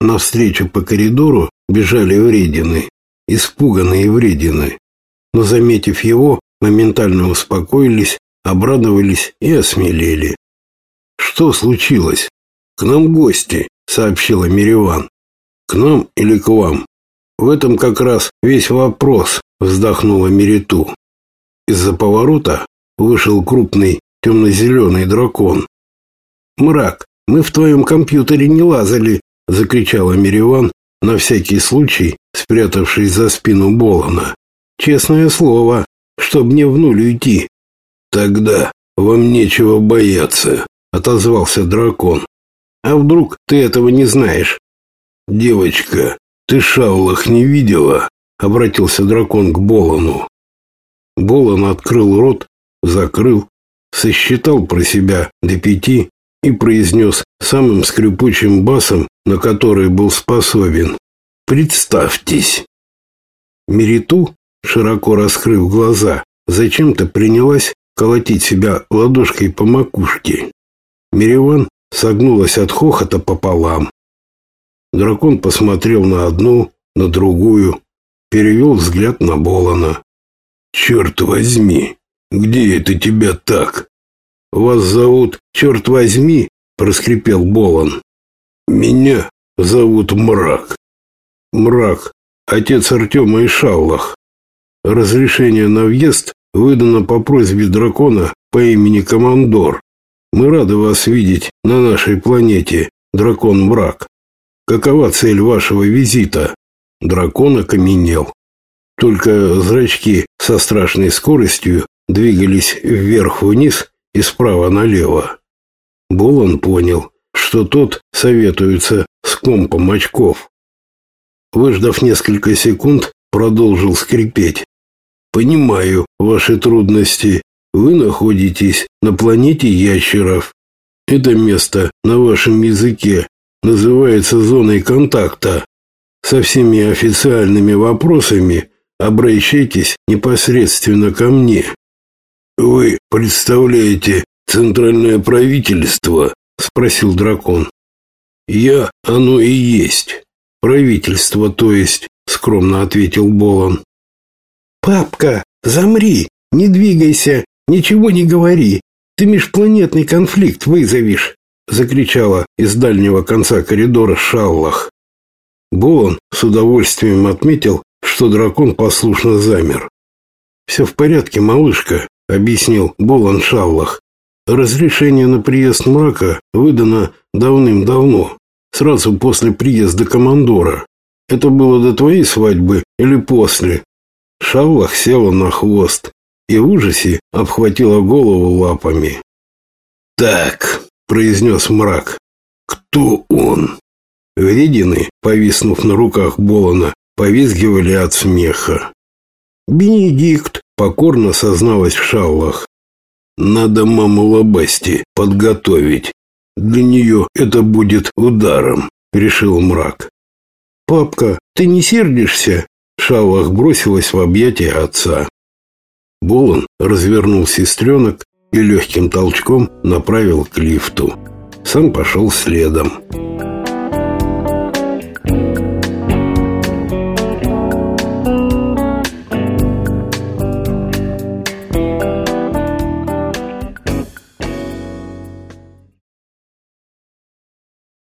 Навстречу по коридору бежали вредины, испуганные вредины. Но, заметив его, моментально успокоились, обрадовались и осмелели. «Что случилось?» «К нам гости», — сообщила Мириван. «К нам или к вам?» «В этом как раз весь вопрос», — вздохнула Мериту. Из-за поворота вышел крупный темно-зеленый дракон. «Мрак, мы в твоем компьютере не лазали», — закричала Мириван, на всякий случай спрятавшись за спину Болона. «Честное слово, чтоб не в нуль уйти». «Тогда вам нечего бояться», — отозвался дракон. А вдруг ты этого не знаешь? Девочка, ты шаулах не видела? Обратился дракон к Болону. Болон открыл рот, закрыл, сосчитал про себя до пяти и произнес самым скрипучим басом, на который был способен. «Представьтесь!» Мериту, широко раскрыв глаза, зачем-то принялась колотить себя ладошкой по макушке. Мириван согнулась от хохота пополам. Дракон посмотрел на одну, на другую, перевел взгляд на Болона. «Черт возьми, где это тебя так?» «Вас зовут Черт возьми?» — проскрипел Болон. «Меня зовут Мрак». «Мрак, отец Артема и Шаллах. Разрешение на въезд выдано по просьбе дракона по имени Командор. Мы рады вас видеть на нашей планете, дракон Мрак. Какова цель вашего визита? Дракон окаменел. Только зрачки со страшной скоростью двигались вверх-вниз и справа налево. Болон понял, что тот советуется с компом очков. Выждав несколько секунд, продолжил скрипеть. «Понимаю ваши трудности вы находитесь на планете ящеров. Это место на вашем языке называется зоной контакта. Со всеми официальными вопросами обращайтесь непосредственно ко мне. Вы представляете центральное правительство? Спросил дракон. Я оно и есть. Правительство, то есть, скромно ответил Болон. Папка, замри, не двигайся, «Ничего не говори. Ты межпланетный конфликт вызовешь!» — закричала из дальнего конца коридора Шаллах. Болон с удовольствием отметил, что дракон послушно замер. «Все в порядке, малышка», — объяснил Болон Шаллах. «Разрешение на приезд мрака выдано давным-давно, сразу после приезда командора. Это было до твоей свадьбы или после?» Шаллах села на хвост и в ужасе обхватила голову лапами. «Так», — произнес мрак, — «кто он?» Вредины, повиснув на руках Болона, повизгивали от смеха. «Бенедикт», — покорно созналась в шаллах. «Надо маму Лобасти подготовить. Для нее это будет ударом», — решил мрак. «Папка, ты не сердишься?» Шаллах бросилась в объятия отца. Болон развернул сестренок и легким толчком направил к лифту. Сам пошел следом.